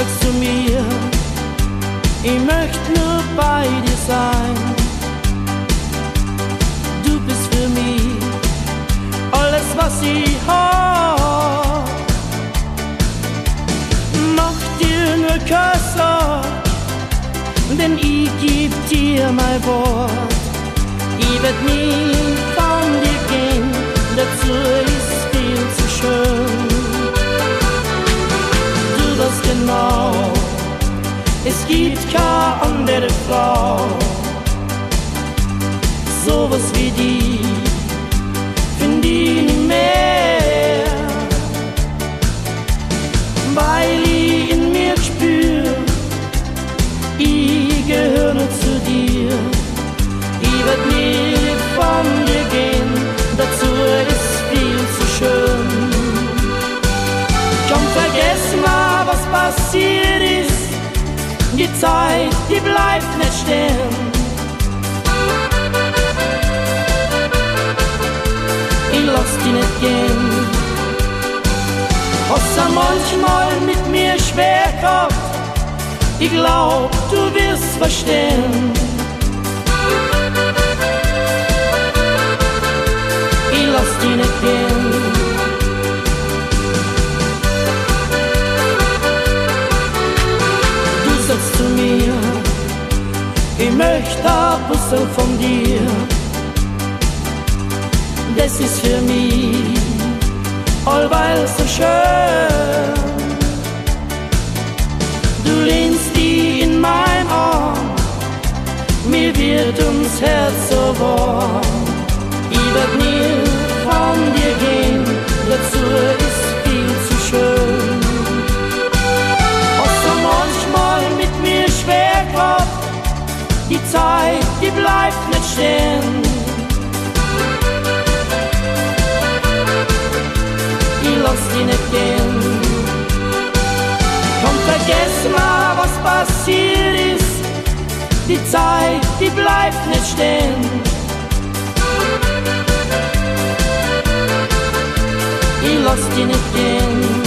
sagst zu mir, ich möchte nur bei dir sein. Du bist für mich alles, was ich hab. Mach dir nur keine denn ich geb dir mein Wort. Ich werd nie es gibt keine andere Frau, passiert ist. Die Zeit, die bleibt nicht stehen. Ich lass dich nicht gehen. Hast du manchmal mit mir schwer gehabt? Ich glaub, du wirst verstehen. Mir, ich möchte ein bisschen von dir. Das ist für mich allweil so schön. Du lehnst die in mein Arm, mir wird ums Herz so warm. Die bleibt nicht stehen. Die Zeit, die bleibt nicht gehen. Komm, vergess mal, was passiert ist. Die Zeit, die bleibt nicht stehen. Ich lass dich nicht gehen.